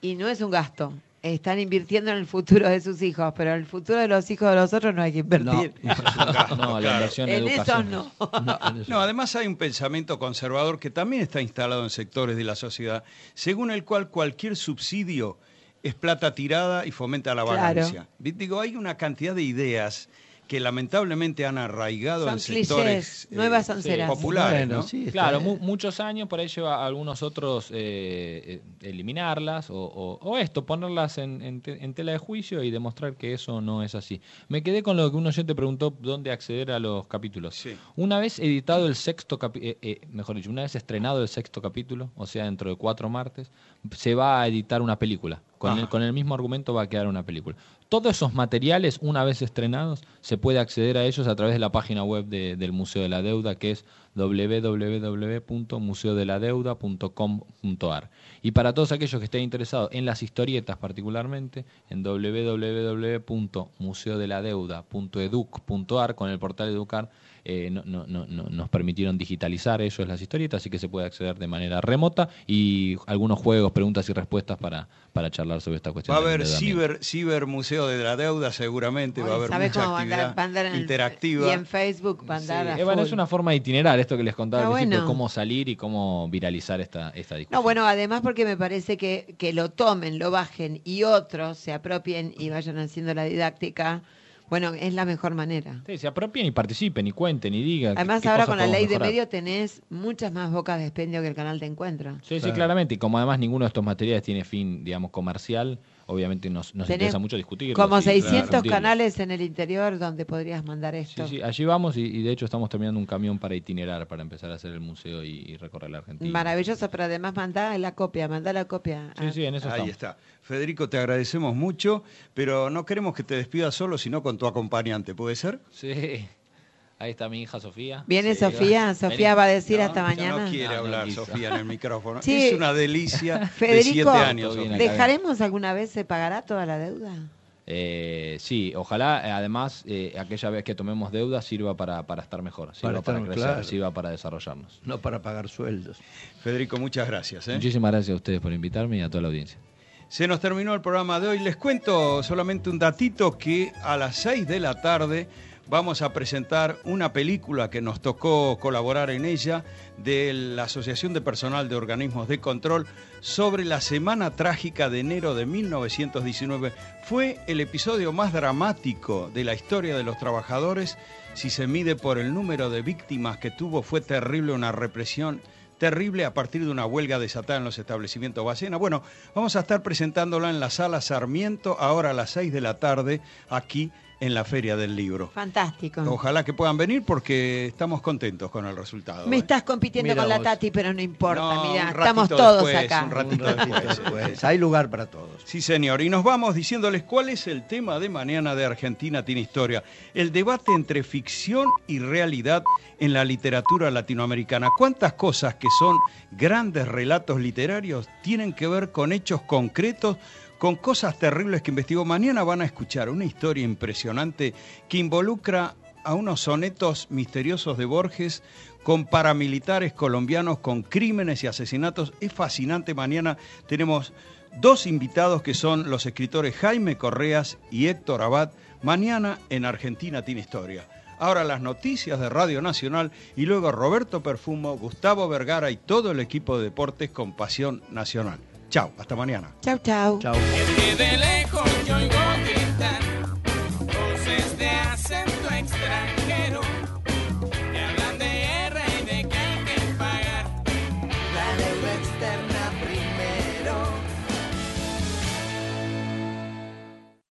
Y no es un gasto. Están invirtiendo en el futuro de sus hijos, pero en el futuro de los hijos de los otros no hay que invertir. No, la inversión en En eso educación. no. No, además hay un pensamiento conservador que también está instalado en sectores de la sociedad, según el cual cualquier subsidio es plata tirada y fomenta la vagancia. Digo, hay una cantidad de ideas que lamentablemente han arraigado Son en clichés, sectores eh, nuevas populares. Bueno, ¿no? sí, Claro, mu- muchos años, por ahí lleva a algunos otros eh, eh, eliminarlas o, o- o esto, ponerlas en, en te- en tela de juicio y demostrar que eso no es así. Me quedé con lo que uno te preguntó dónde acceder a los capítulos. Una vez editado el sexto capítulo, mejor dicho, una vez estrenado el sexto capítulo, o sea, dentro de cuatro martes, se va a editar una película. Con el, con el mismo argumento va a quedar una película. Todos esos materiales, una vez estrenados, se puede acceder a ellos a través de la página web de- del Museo de la Deuda, que es www.museodeladeuda.com.ar. Y para todos aquellos que estén interesados en las historietas particularmente, en www.museodeladeuda.educ.ar, con el portal Educar, eh, no- no- no- no- nos permitieron digitalizar ellos las historietas, así que se puede acceder de manera remota y algunos juegos, preguntas y respuestas para, para charlar sobre esta cuestión. Va a haber endeudamiento. ciber, ciber museo de la deuda seguramente, va a haber ¿Sabes mucha cómo actividad mandar en el- interactiva. y en Facebook Sí, a eh, bueno, es una forma de itinerar esto que les contaba Está al principio, bueno. cómo salir y cómo viralizar esta, esta discusión. No, bueno, además porque me parece que, que lo tomen, lo bajen y otros se apropien y vayan haciendo la didáctica, bueno, es la mejor manera. Sí, se apropien y participen y cuenten y digan. Además, qué ahora cosas con la ley de mejorar. medio tenés muchas más bocas de expendio que el canal de encuentro. Sí, sí, claramente. Y como además ninguno de estos materiales tiene fin, digamos, comercial, obviamente nos, nos interesa mucho discutir. Como 600 canales en el interior donde podrías mandar esto. Sí, sí, allí vamos y, y de hecho estamos terminando un camión para itinerar, para empezar a hacer el museo y, y recorrer la Argentina. Maravilloso, pero además mandá la copia, mandá la copia. Sí, sí, en eso Ahí estamos. está. Federico, te agradecemos mucho, pero no queremos que te despidas solo, sino con tu acompañante, ¿puede ser? Sí. Ahí está mi hija Sofía. ¿Viene Sí, Sofía? va. Sofía va a decir No, hasta mañana. No quiere No, hablar. Sofía en el micrófono. Sí. Es una delicia de Federico, siete años. ¿dejaremos alguna vez se pagará toda la deuda? Eh, sí, ojalá eh, además eh, aquella vez que tomemos deuda sirva para, para estar mejor, sirva Para para, estar- crecer, claro. sirva para desarrollarnos. No para pagar sueldos. Federico, muchas gracias. ¿eh? Muchísimas gracias a ustedes por invitarme y a toda la audiencia. Se nos terminó el programa de hoy. Les cuento solamente un datito que a las 6 de la tarde vamos a presentar una película que nos tocó colaborar en ella de la Asociación de Personal de Organismos de Control sobre la Semana Trágica de enero de 1919. Fue el episodio más dramático de la historia de los trabajadores. Si se mide por el número de víctimas que tuvo, fue terrible una represión terrible a partir de una huelga desatada en los establecimientos Bacena. Bueno, vamos a estar presentándola en la sala Sarmiento ahora a las 6 de la tarde aquí la Feria del Libro. Fantástico. Ojalá que puedan venir porque estamos contentos con el resultado. Me ¿eh? estás compitiendo con la. Tati, pero no importa, No, mira, un ratito estamos todos después, acá. un ratito Un ratito después. después. Hay lugar para todos. Sí, señor. Y nos vamos diciéndoles cuál es el tema de mañana de Argentina tiene historia. El debate entre ficción y realidad en la literatura latinoamericana. ¿Cuántas cosas que son grandes relatos literarios tienen que ver con hechos concretos? Con cosas terribles que investigó. Mañana van a escuchar una historia impresionante que involucra a unos sonetos misteriosos de Borges con paramilitares colombianos, con crímenes y asesinatos. Es fascinante. Mañana tenemos dos invitados que son los escritores Jaime Correas y Héctor Abad. Mañana en Argentina tiene historia. Ahora las noticias de Radio Nacional y luego Roberto Perfumo, Gustavo Vergara y todo el equipo de deportes con pasión nacional. Chao, hasta mañana. Chao, chao. Chao.